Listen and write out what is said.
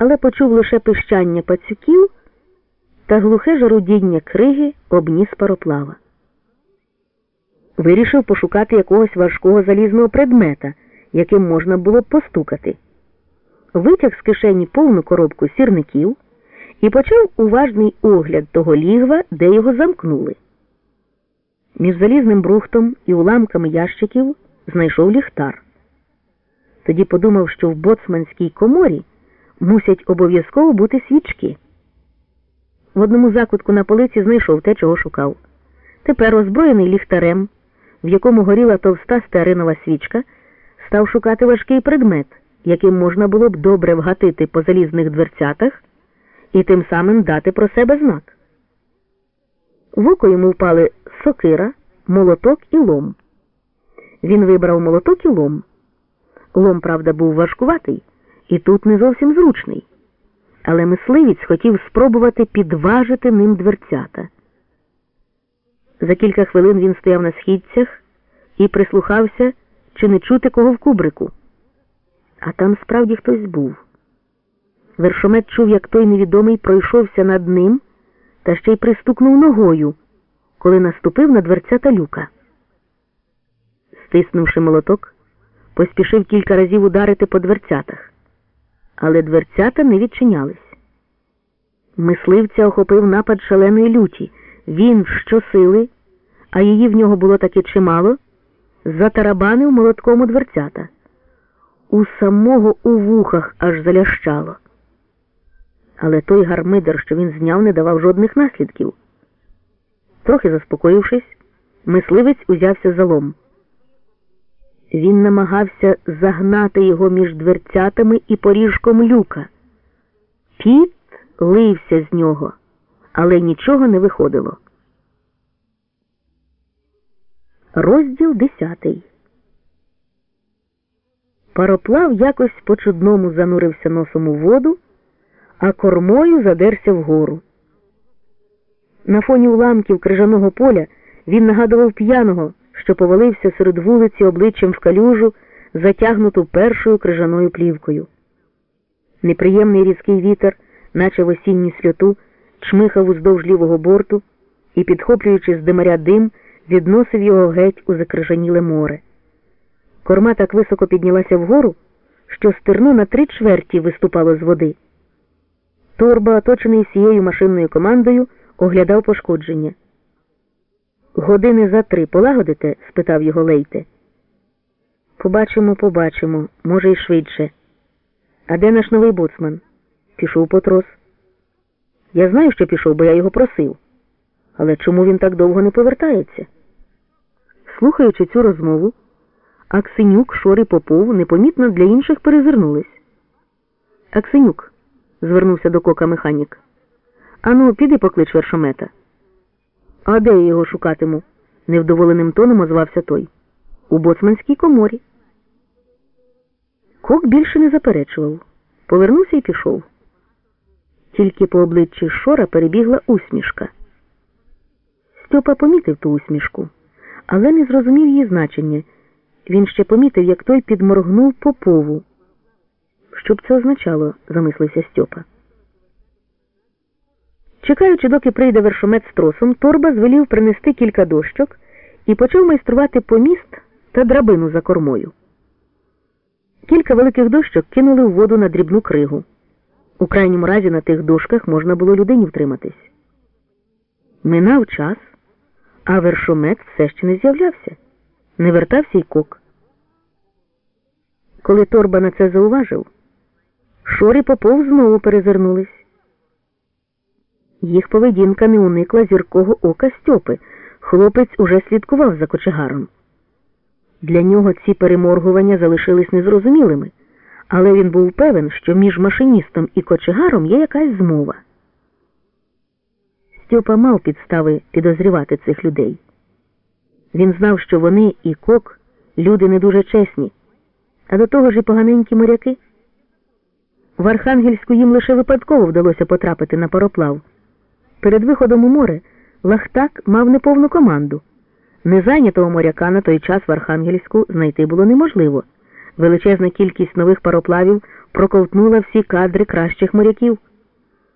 але почув лише пищання пацюків та глухе жарудіння криги об ніс пароплава. Вирішив пошукати якогось важкого залізного предмета, яким можна було б постукати. Витяг з кишені повну коробку сірників і почав уважний огляд того лігва, де його замкнули. Між залізним брухтом і уламками ящиків знайшов ліхтар. Тоді подумав, що в боцманській коморі мусять обов'язково бути свічки. В одному закутку на полиці знайшов те, чого шукав. Тепер, озброєний ліхтарем, в якому горіла товста стеаринова свічка, став шукати важкий предмет, яким можна було б добре вгатити по залізних дверцятах і тим самим дати про себе знак. В око йому впали сокира, молоток і лом. Він вибрав молоток і лом. Лом, правда, був важкуватий і тут не зовсім зручний. Але мисливець хотів спробувати підважити ним дверцята. За кілька хвилин він стояв на східцях і прислухався, чи не чути кого в кубрику. А там справді хтось був. Вершомет чув, як той невідомий пройшовся над ним та ще й пристукнув ногою, коли наступив на дверцята люка. Стиснувши молоток, поспішив кілька разів ударити по дверцятах, але дверцята не відчинялись. Мисливця охопив напад шаленої люті. Він щосили, а її в нього було таки чимало, затарабанив молотком у дверцята. У самого у вухах аж залящало. Але той гармидер, що він зняв, не давав жодних наслідків. Трохи заспокоївшись, мисливець узявся за лом. Він намагався загнати його між дверцятами і поріжком люка. Піт лився з нього, але нічого не виходило. Розділ десятий. Пароплав якось по чудному занурився носом у воду, а кормою задерся вгору. На фоні уламків крижаного поля він нагадував п'яного, що повалився серед вулиці обличчям в калюжу, затягнуту першою крижаною плівкою. Неприємний різкий вітер, наче в осінню сльоту, чмихав уздовж лівого борту і, підхоплюючи з димаря дим, відносив його геть у закрижаніле море. Корма так високо піднялася вгору, що стерно на три чверті виступало з води. Торба, оточений всією машинною командою, оглядав пошкодження. Години за три полагодите? спитав його Лейте. Побачимо, побачимо, може, й швидше. А де наш новий боцман? Пішов по трос. Я знаю, що пішов, бо я його просив. Але чому він так довго не повертається? Слухаючи цю розмову, Аксенюк, Шор Попов непомітно для інших перезирнулись. Аксенюк, звернувся до кока механік. Ану, піди поклич вершомета. А де я його шукатиму? невдоволеним тоном озвався той. У боцманській коморі. Кок більше не заперечував. Повернувся і пішов. Тільки по обличчі Шора перебігла усмішка. Стьопа помітив ту усмішку, але не зрозумів її значення. Він ще помітив, як той підморгнув попову. Що б це означало, замислився Стьопа. Чекаючи, доки прийде вершомет з тросом, торба звелів принести кілька дощок і почав майструвати поміст та драбину за кормою. Кілька великих дощок кинули в воду на дрібну кригу. У крайньому разі на тих дошках можна було людині втриматись. Минав час, а вершомет все ще не з'являвся. Не вертався й кок. Коли торба на це зауважив, шорі попов знову перезирнулись. Їх поведінка не уникла зіркого ока Стьопи. Хлопець уже слідкував за кочегаром. Для нього ці переморгування залишились незрозумілими, але він був певен, що між машиністом і кочегаром є якась змова. Стьопа мав підстави підозрівати цих людей. Він знав, що вони і кок люди не дуже чесні, а до того ж і поганенькі моряки. В Архангельську їм лише випадково вдалося потрапити на пароплав. Перед виходом у море Лахтак мав неповну команду. Незайнятого моряка на той час в Архангельську знайти було неможливо. Величезна кількість нових пароплавів проковтнула всі кадри кращих моряків.